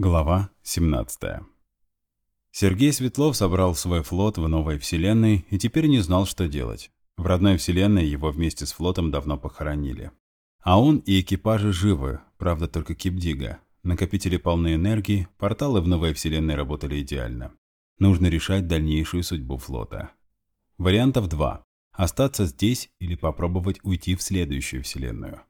Глава 17 Сергей Светлов собрал свой флот в новой вселенной и теперь не знал, что делать. В родной вселенной его вместе с флотом давно похоронили. А он и экипажи живы, правда только Кипдига. Накопители полны энергии, порталы в новой вселенной работали идеально. Нужно решать дальнейшую судьбу флота. Вариантов два. Остаться здесь или попробовать уйти в следующую вселенную.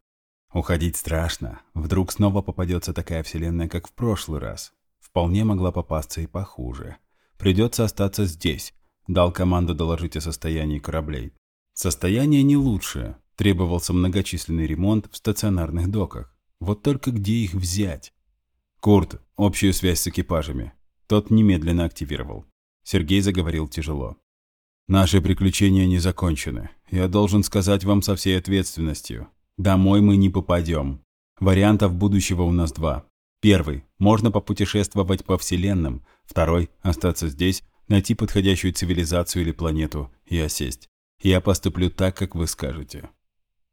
Уходить страшно. Вдруг снова попадется такая вселенная, как в прошлый раз. Вполне могла попасться и похуже. Придется остаться здесь. Дал команду доложить о состоянии кораблей. Состояние не лучшее. Требовался многочисленный ремонт в стационарных доках. Вот только где их взять? Курт, общую связь с экипажами. Тот немедленно активировал. Сергей заговорил тяжело. «Наши приключения не закончены. Я должен сказать вам со всей ответственностью. Домой мы не попадем. Вариантов будущего у нас два. Первый – можно попутешествовать по вселенным. Второй – остаться здесь, найти подходящую цивилизацию или планету и осесть. Я поступлю так, как вы скажете.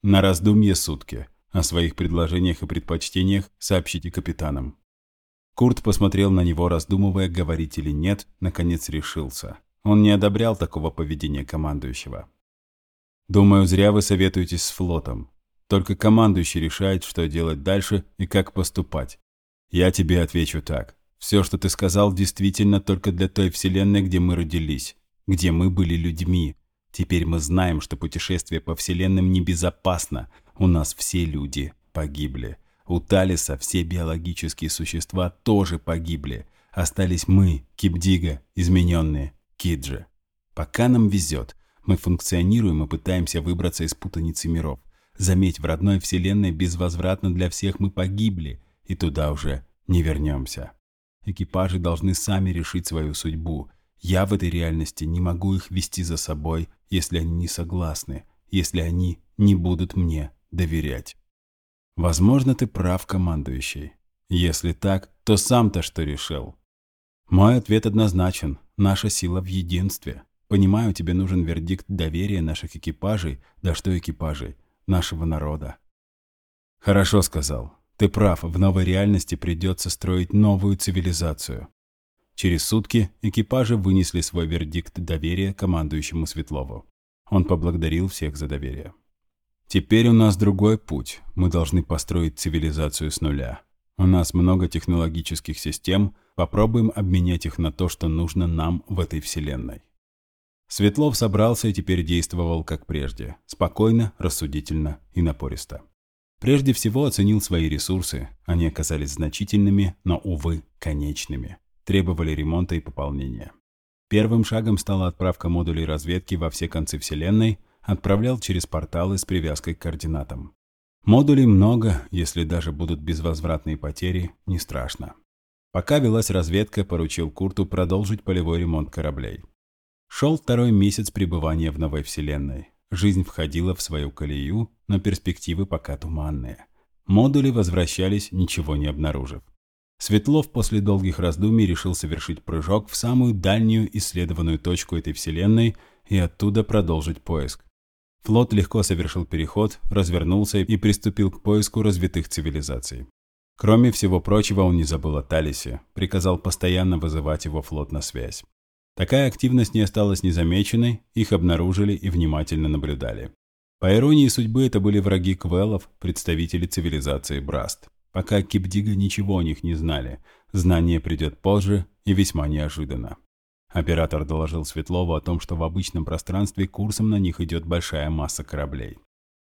На раздумье сутки. О своих предложениях и предпочтениях сообщите капитанам. Курт посмотрел на него, раздумывая, говорить или нет, наконец решился. Он не одобрял такого поведения командующего. «Думаю, зря вы советуетесь с флотом. Только командующий решает, что делать дальше и как поступать. Я тебе отвечу так. Все, что ты сказал, действительно только для той вселенной, где мы родились, где мы были людьми. Теперь мы знаем, что путешествие по вселенным небезопасно. У нас все люди погибли. У Талиса все биологические существа тоже погибли. Остались мы, Кипдига, измененные, Киджи. Пока нам везет, мы функционируем и пытаемся выбраться из путаницы миров. Заметь, в родной вселенной безвозвратно для всех мы погибли, и туда уже не вернемся. Экипажи должны сами решить свою судьбу. Я в этой реальности не могу их вести за собой, если они не согласны, если они не будут мне доверять. Возможно, ты прав, командующий. Если так, то сам-то что решил? Мой ответ однозначен. Наша сила в единстве. Понимаю, тебе нужен вердикт доверия наших экипажей, да что экипажей, нашего народа. Хорошо сказал. Ты прав, в новой реальности придется строить новую цивилизацию. Через сутки экипажи вынесли свой вердикт доверия командующему Светлову. Он поблагодарил всех за доверие. Теперь у нас другой путь. Мы должны построить цивилизацию с нуля. У нас много технологических систем, попробуем обменять их на то, что нужно нам в этой вселенной. Светлов собрался и теперь действовал как прежде, спокойно, рассудительно и напористо. Прежде всего оценил свои ресурсы, они оказались значительными, но, увы, конечными, требовали ремонта и пополнения. Первым шагом стала отправка модулей разведки во все концы Вселенной, отправлял через порталы с привязкой к координатам. Модулей много, если даже будут безвозвратные потери, не страшно. Пока велась разведка, поручил Курту продолжить полевой ремонт кораблей. Шел второй месяц пребывания в новой вселенной. Жизнь входила в свою колею, но перспективы пока туманные. Модули возвращались, ничего не обнаружив. Светлов после долгих раздумий решил совершить прыжок в самую дальнюю исследованную точку этой вселенной и оттуда продолжить поиск. Флот легко совершил переход, развернулся и приступил к поиску развитых цивилизаций. Кроме всего прочего, он не забыл о Талисе, приказал постоянно вызывать его флот на связь. Такая активность не осталась незамеченной, их обнаружили и внимательно наблюдали. По иронии судьбы, это были враги Квеллов, представители цивилизации Браст. Пока Кипдига ничего о них не знали, знание придет позже и весьма неожиданно. Оператор доложил Светлову о том, что в обычном пространстве курсом на них идет большая масса кораблей.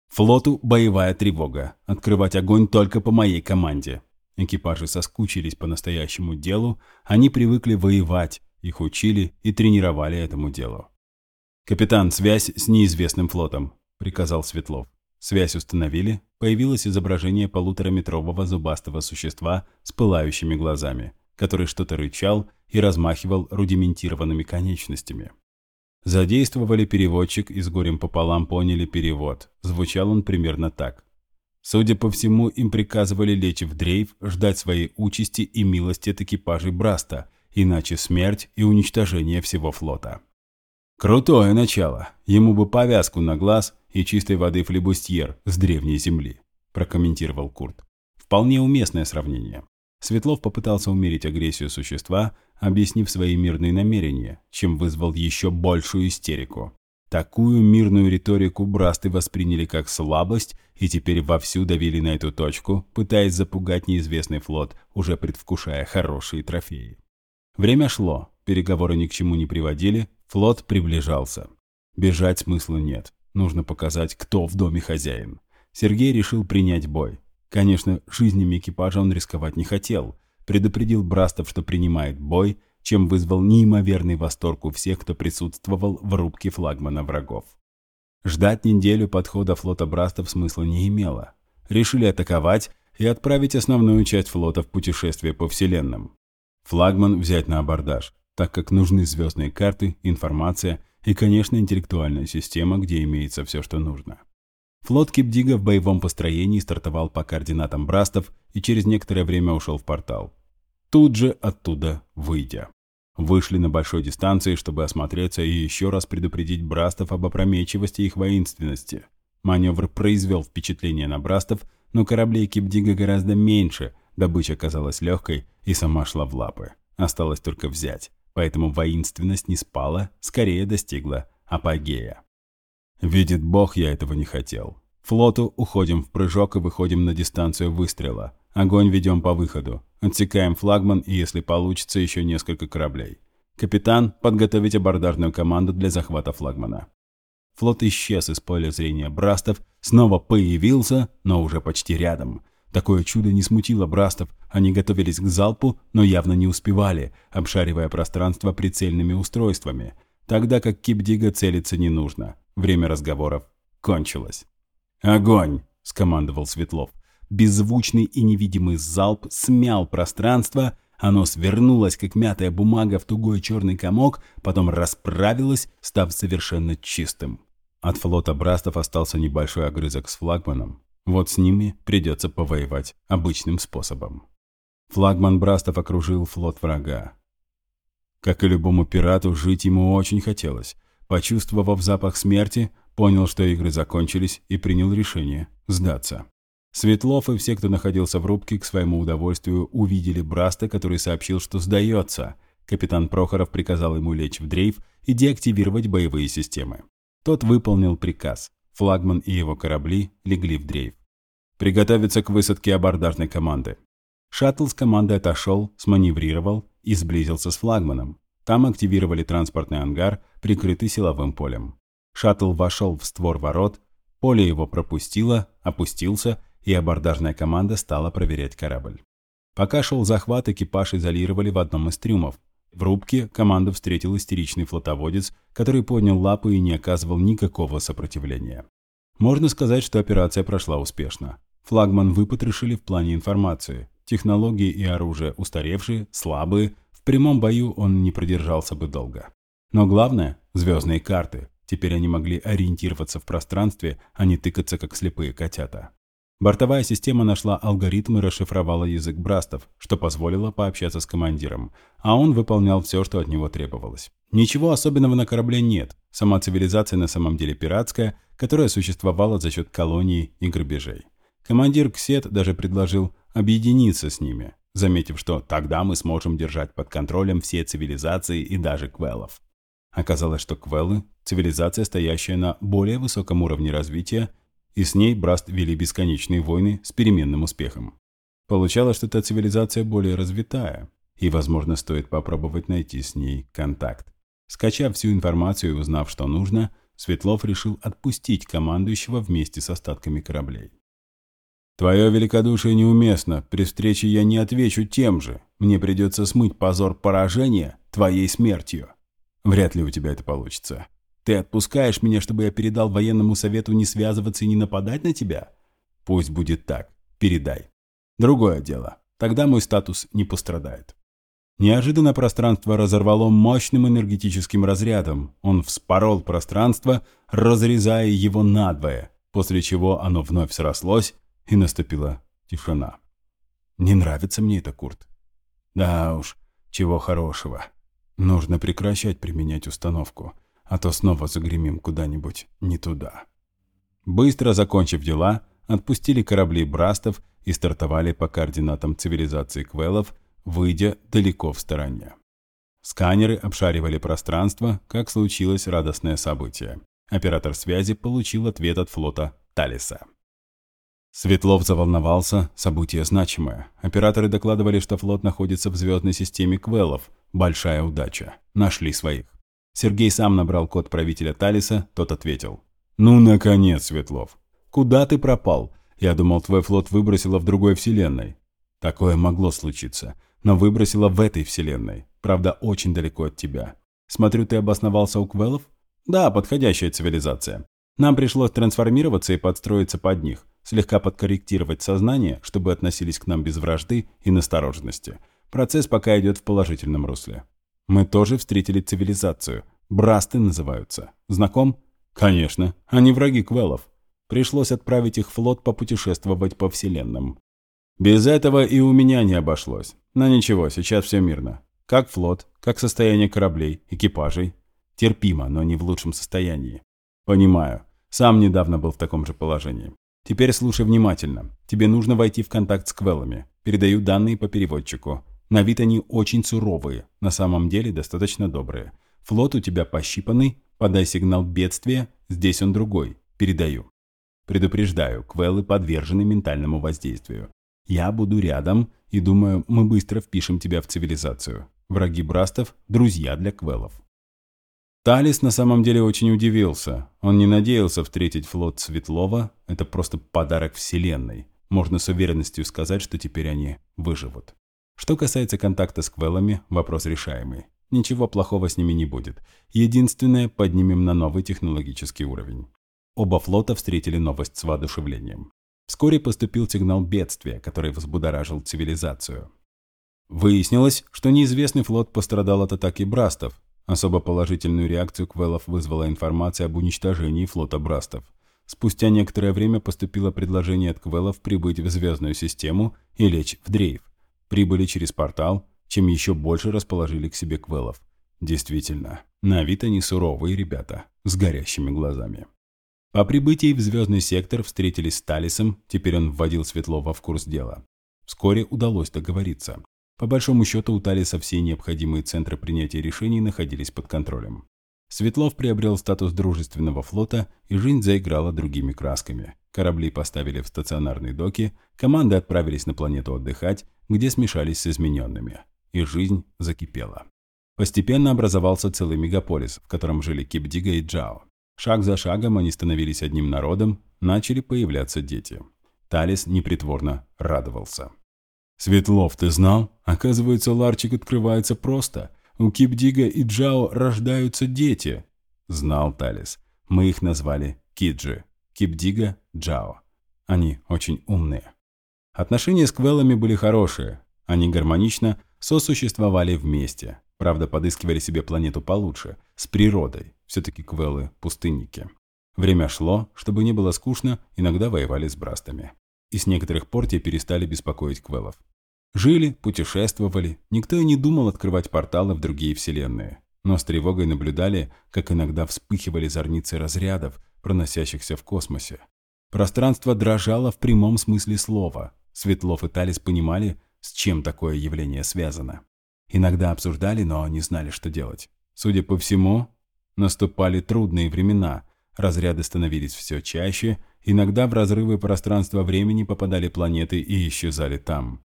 «Флоту боевая тревога. Открывать огонь только по моей команде». Экипажи соскучились по настоящему делу, они привыкли воевать, их учили и тренировали этому делу. «Капитан, связь с неизвестным флотом», – приказал Светлов. Связь установили, появилось изображение полутораметрового зубастого существа с пылающими глазами, который что-то рычал и размахивал рудиментированными конечностями. Задействовали переводчик и с горем пополам поняли перевод. Звучал он примерно так. Судя по всему, им приказывали лечь в дрейф, ждать своей участи и милости от экипажей Браста – иначе смерть и уничтожение всего флота. Крутое начало. Ему бы повязку на глаз и чистой воды флебустьер с древней земли, прокомментировал Курт. Вполне уместное сравнение. Светлов попытался умерить агрессию существа, объяснив свои мирные намерения, чем вызвал еще большую истерику. Такую мирную риторику брасты восприняли как слабость и теперь вовсю давили на эту точку, пытаясь запугать неизвестный флот, уже предвкушая хорошие трофеи. Время шло, переговоры ни к чему не приводили, флот приближался. Бежать смысла нет, нужно показать, кто в доме хозяин. Сергей решил принять бой. Конечно, жизнями экипажа он рисковать не хотел. Предупредил Брастов, что принимает бой, чем вызвал неимоверный восторг у всех, кто присутствовал в рубке флагмана врагов. Ждать неделю подхода флота Брастов смысла не имело. Решили атаковать и отправить основную часть флота в путешествие по Вселенным. Флагман взять на абордаж, так как нужны звездные карты, информация и, конечно, интеллектуальная система, где имеется все, что нужно. Флот Кипдига в боевом построении стартовал по координатам Брастов и через некоторое время ушел в портал. Тут же оттуда выйдя. Вышли на большой дистанции, чтобы осмотреться и еще раз предупредить Брастов об опрометчивости их воинственности. Маневр произвел впечатление на Брастов, но кораблей Кипдига гораздо меньше, добыча казалась легкой и сама шла в лапы. Осталось только взять, поэтому воинственность не спала, скорее достигла апогея. Видит Бог, я этого не хотел. Флоту уходим в прыжок и выходим на дистанцию выстрела. Огонь ведем по выходу. Отсекаем флагман и, если получится, еще несколько кораблей. Капитан, подготовить абордажную команду для захвата флагмана. Флот исчез из поля зрения Брастов, снова появился, но уже почти рядом. Такое чудо не смутило Брастов, они готовились к залпу, но явно не успевали, обшаривая пространство прицельными устройствами, тогда как Кипдига целиться не нужно. Время разговоров кончилось. «Огонь!» – скомандовал Светлов. Беззвучный и невидимый залп смял пространство, оно свернулось, как мятая бумага, в тугой черный комок, потом расправилось, став совершенно чистым. От флота Брастов остался небольшой огрызок с флагманом. Вот с ними придется повоевать обычным способом. Флагман Брастов окружил флот врага. Как и любому пирату, жить ему очень хотелось. Почувствовав запах смерти, понял, что игры закончились и принял решение сдаться. Светлов и все, кто находился в рубке, к своему удовольствию увидели Браста, который сообщил, что сдается. Капитан Прохоров приказал ему лечь в дрейф и деактивировать боевые системы. Тот выполнил приказ. Флагман и его корабли легли в дрейф. Приготовиться к высадке абордажной команды. Шаттл с командой отошел, сманеврировал и сблизился с флагманом. Там активировали транспортный ангар, прикрытый силовым полем. Шаттл вошел в створ ворот, поле его пропустило, опустился, и абордажная команда стала проверять корабль. Пока шел захват, экипаж изолировали в одном из трюмов. В рубке команду встретил истеричный флотоводец, который поднял лапы и не оказывал никакого сопротивления. Можно сказать, что операция прошла успешно. Флагман выпотрошили в плане информации. Технологии и оружие устаревшие, слабые, в прямом бою он не продержался бы долго. Но главное – звездные карты. Теперь они могли ориентироваться в пространстве, а не тыкаться, как слепые котята. Бортовая система нашла алгоритм и расшифровала язык брастов, что позволило пообщаться с командиром, а он выполнял все, что от него требовалось. Ничего особенного на корабле нет. Сама цивилизация на самом деле пиратская, которая существовала за счет колоний и грабежей. Командир Ксет даже предложил объединиться с ними, заметив, что тогда мы сможем держать под контролем все цивилизации и даже квеллов. Оказалось, что квеллы – цивилизация, стоящая на более высоком уровне развития, и с ней Браст вели бесконечные войны с переменным успехом. Получалось, что эта цивилизация более развитая, и, возможно, стоит попробовать найти с ней контакт. Скачав всю информацию и узнав, что нужно, Светлов решил отпустить командующего вместе с остатками кораблей. Твое великодушие неуместно. При встрече я не отвечу тем же. Мне придется смыть позор поражения твоей смертью. Вряд ли у тебя это получится. Ты отпускаешь меня, чтобы я передал военному совету не связываться и не нападать на тебя? Пусть будет так. Передай. Другое дело. Тогда мой статус не пострадает. Неожиданно пространство разорвало мощным энергетическим разрядом. Он вспорол пространство, разрезая его надвое, после чего оно вновь срослось и наступила тишина. «Не нравится мне это, Курт». «Да уж, чего хорошего. Нужно прекращать применять установку, а то снова загремим куда-нибудь не туда». Быстро закончив дела, отпустили корабли Брастов и стартовали по координатам цивилизации Квелов, выйдя далеко в стороне. Сканеры обшаривали пространство, как случилось радостное событие. Оператор связи получил ответ от флота Талиса. Светлов заволновался, событие значимое. Операторы докладывали, что флот находится в звездной системе Квелов. Большая удача. Нашли своих. Сергей сам набрал код правителя Талиса, тот ответил. «Ну, наконец, Светлов. Куда ты пропал? Я думал, твой флот выбросило в другой вселенной». Такое могло случиться, но выбросило в этой вселенной. Правда, очень далеко от тебя. Смотрю, ты обосновался у Квелов? Да, подходящая цивилизация. Нам пришлось трансформироваться и подстроиться под них, слегка подкорректировать сознание, чтобы относились к нам без вражды и настороженности. Процесс пока идет в положительном русле. Мы тоже встретили цивилизацию. Брасты называются. Знаком? Конечно, они враги Квелов. Пришлось отправить их флот попутешествовать по вселенным. Без этого и у меня не обошлось. Но ничего, сейчас все мирно. Как флот, как состояние кораблей, экипажей. Терпимо, но не в лучшем состоянии. Понимаю. Сам недавно был в таком же положении. Теперь слушай внимательно. Тебе нужно войти в контакт с Квеллами. Передаю данные по переводчику. На вид они очень суровые, на самом деле достаточно добрые. Флот у тебя пощипанный, подай сигнал бедствия, здесь он другой. Передаю. Предупреждаю, Квеллы подвержены ментальному воздействию. Я буду рядом, и думаю, мы быстро впишем тебя в цивилизацию. Враги Брастов – друзья для Квеллов. Талис на самом деле очень удивился. Он не надеялся встретить флот Светлова. Это просто подарок Вселенной. Можно с уверенностью сказать, что теперь они выживут. Что касается контакта с Квеллами, вопрос решаемый. Ничего плохого с ними не будет. Единственное, поднимем на новый технологический уровень. Оба флота встретили новость с воодушевлением. Вскоре поступил сигнал бедствия, который взбудоражил цивилизацию. Выяснилось, что неизвестный флот пострадал от атаки брастов. Особо положительную реакцию Квеллов вызвала информация об уничтожении флота брастов. Спустя некоторое время поступило предложение от Квеллов прибыть в звездную систему и лечь в дрейф. Прибыли через портал, чем еще больше расположили к себе Квеллов. Действительно, на вид они суровые ребята, с горящими глазами. По прибытии в звездный сектор встретились с Талисом, теперь он вводил Светлова в курс дела. Вскоре удалось договориться. По большому счету у Талиса все необходимые центры принятия решений находились под контролем. Светлов приобрел статус дружественного флота, и жизнь заиграла другими красками. Корабли поставили в стационарные доки, команды отправились на планету отдыхать, где смешались с измененными. И жизнь закипела. Постепенно образовался целый мегаполис, в котором жили Кипдига и Джао. Шаг за шагом они становились одним народом, начали появляться дети. Талис непритворно радовался. «Светлов, ты знал? Оказывается, ларчик открывается просто. У Кипдига и Джао рождаются дети». Знал Талис. Мы их назвали Киджи. Кипдига, Джао. Они очень умные. Отношения с Квеллами были хорошие. Они гармонично сосуществовали вместе. Правда, подыскивали себе планету получше, с природой. Все-таки Квеллы – пустынники. Время шло, чтобы не было скучно, иногда воевали с брастами. И с некоторых пор те перестали беспокоить Квеллов. Жили, путешествовали, никто и не думал открывать порталы в другие вселенные. Но с тревогой наблюдали, как иногда вспыхивали зорницы разрядов, проносящихся в космосе. Пространство дрожало в прямом смысле слова. Светлов и Талис понимали, с чем такое явление связано. Иногда обсуждали, но не знали, что делать. Судя по всему, наступали трудные времена, разряды становились все чаще, иногда в разрывы пространства-времени попадали планеты и исчезали там.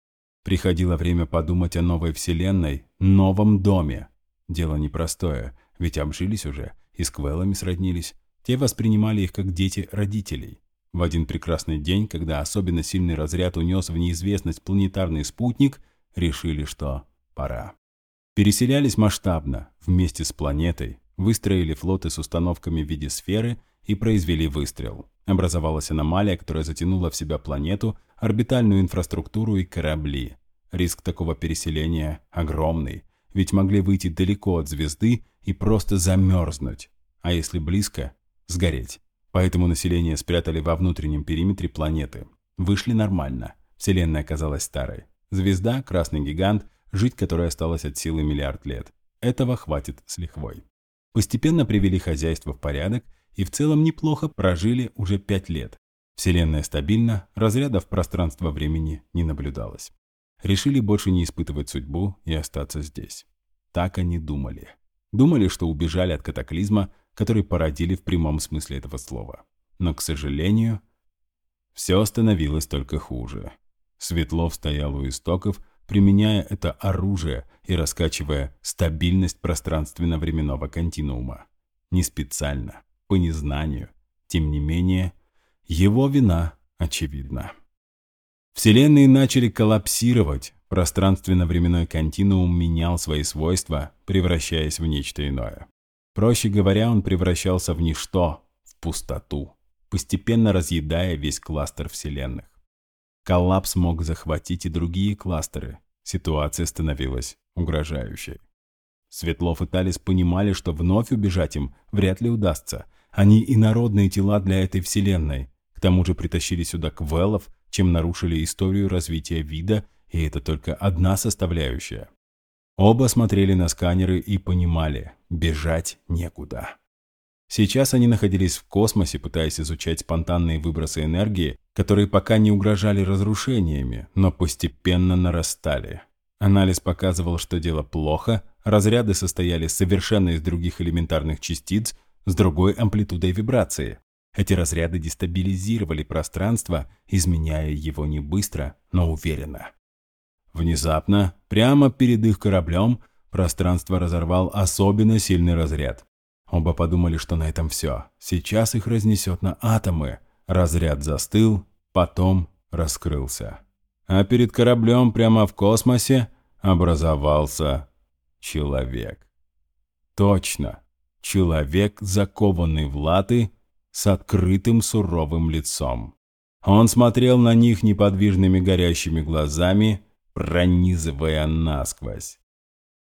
Приходило время подумать о новой вселенной, новом доме. Дело непростое, ведь обжились уже, и с Квеллами сроднились. Те воспринимали их как дети родителей. В один прекрасный день, когда особенно сильный разряд унес в неизвестность планетарный спутник, решили, что пора. Переселялись масштабно, вместе с планетой, выстроили флоты с установками в виде сферы и произвели выстрел. Образовалась аномалия, которая затянула в себя планету, орбитальную инфраструктуру и корабли. Риск такого переселения огромный, ведь могли выйти далеко от звезды и просто замерзнуть, а если близко – сгореть. Поэтому население спрятали во внутреннем периметре планеты. Вышли нормально. Вселенная оказалась старой. Звезда, красный гигант – жить которой осталось от силы миллиард лет. Этого хватит с лихвой. Постепенно привели хозяйство в порядок и в целом неплохо прожили уже пять лет. Вселенная стабильна, разрядов пространства-времени не наблюдалось. Решили больше не испытывать судьбу и остаться здесь. Так они думали. Думали, что убежали от катаклизма, который породили в прямом смысле этого слова. Но, к сожалению, все становилось только хуже. Светлов стоял у истоков, применяя это оружие и раскачивая стабильность пространственно-временного континуума. Не специально, по незнанию. Тем не менее, его вина очевидна. Вселенные начали коллапсировать, пространственно-временной континуум менял свои свойства, превращаясь в нечто иное. Проще говоря, он превращался в ничто, в пустоту, постепенно разъедая весь кластер Вселенных. Коллапс мог захватить и другие кластеры. Ситуация становилась угрожающей. Светлов и Талис понимали, что вновь убежать им вряд ли удастся. Они инородные тела для этой вселенной, к тому же притащили сюда квеллов, чем нарушили историю развития вида, и это только одна составляющая. Оба смотрели на сканеры и понимали, бежать некуда. Сейчас они находились в космосе, пытаясь изучать спонтанные выбросы энергии, которые пока не угрожали разрушениями, но постепенно нарастали. Анализ показывал, что дело плохо, разряды состояли совершенно из других элементарных частиц с другой амплитудой вибрации. Эти разряды дестабилизировали пространство, изменяя его не быстро, но уверенно. Внезапно, прямо перед их кораблем, пространство разорвал особенно сильный разряд. Оба подумали, что на этом все. Сейчас их разнесет на атомы. Разряд застыл, потом раскрылся. А перед кораблем прямо в космосе образовался человек. Точно, человек, закованный в латы с открытым суровым лицом. Он смотрел на них неподвижными горящими глазами, пронизывая насквозь.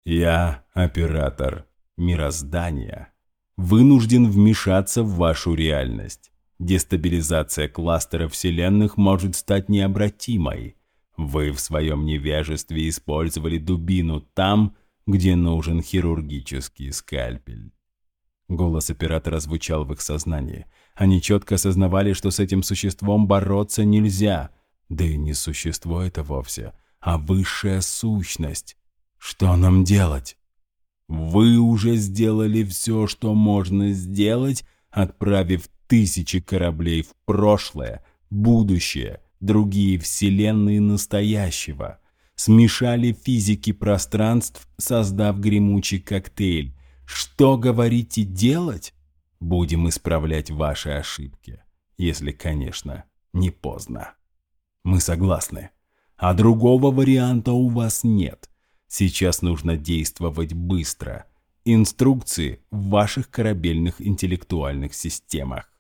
«Я, оператор мироздания, вынужден вмешаться в вашу реальность. Дестабилизация кластера вселенных может стать необратимой. Вы в своем невежестве использовали дубину там, где нужен хирургический скальпель. Голос оператора звучал в их сознании. Они четко осознавали, что с этим существом бороться нельзя. Да и не существо это вовсе, а высшая сущность. Что нам делать? Вы уже сделали все, что можно сделать, отправив тысячи кораблей в прошлое, будущее, другие вселенные настоящего. Смешали физики пространств, создав гремучий коктейль, что говорите делать? Будем исправлять ваши ошибки, если, конечно, не поздно. Мы согласны. А другого варианта у вас нет. Сейчас нужно действовать быстро. Инструкции в ваших корабельных интеллектуальных системах.